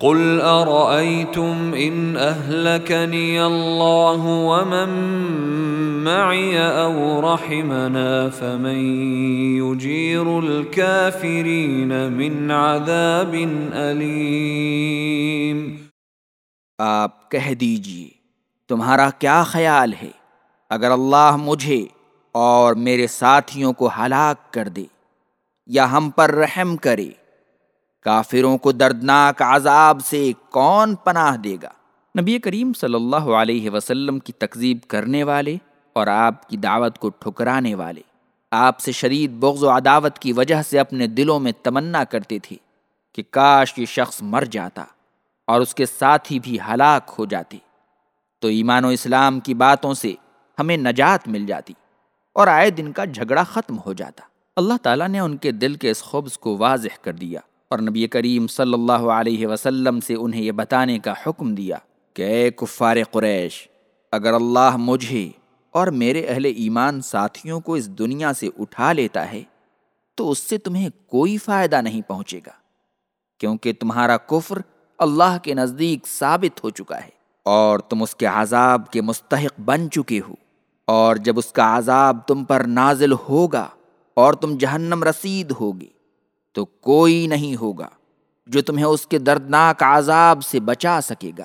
قل أرأيتم إن أهلكني الله ومن معي أو رحمنا فمن يجير الكافرين من عذاب أليم آپ کہہ دیجیے، تمہارا کیا خیال ہے؟ اگر اللہ مجھے اور میرے ساتھیوں کو ہلاک کر دے یا ہم پر رحم کرے کافروں کو دردناک عذاب سے کون پناہ دے گا؟ نبی کریم صلی اللہ علیہ وسلم کی تکذیب کرنے والے اور آپ کی دعوت کو ٹھکرانے والے۔ آپ سے شدید بغض و عداوت کی وجہ سے اپنے دلوں میں تمنا کرتے تھے کہ کاش یہ شخص مر جاتا اور اس کے ساتھی بھی ہلاک ہو جاتے۔ تو ایمان و اسلام کی باتوں سے ہمیں نجات مل جاتی اور آئے دن کا جھگڑا ختم ہو جاتا۔ اللہ تعالیٰ نے ان کے دل کے اس خبز کو واضح کر دیا۔ اور نبی کریم صلی اللہ علیہ وسلم سے انہیں یہ بتانے کا حکم دیا کہ اے کفار قریش، اگر اللہ مجھے اور میرے اہل ایمان ساتھیوں کو اس دنیا سے اٹھا لیتا ہے، تو اس سے تمہیں کوئی فائدہ نہیں پہنچے گا، کیونکہ تمہارا کفر اللہ کے نزدیک ثابت ہو چکا ہے اور تم اس کے عذاب کے مستحق بن چکے ہو۔ اور جب اس کا عذاب تم پر نازل ہوگا اور تم جہنم رسید ہوگے تو کوئی نہیں ہوگا جو تمہیں اس کے دردناک عذاب سے بچا سکے گا۔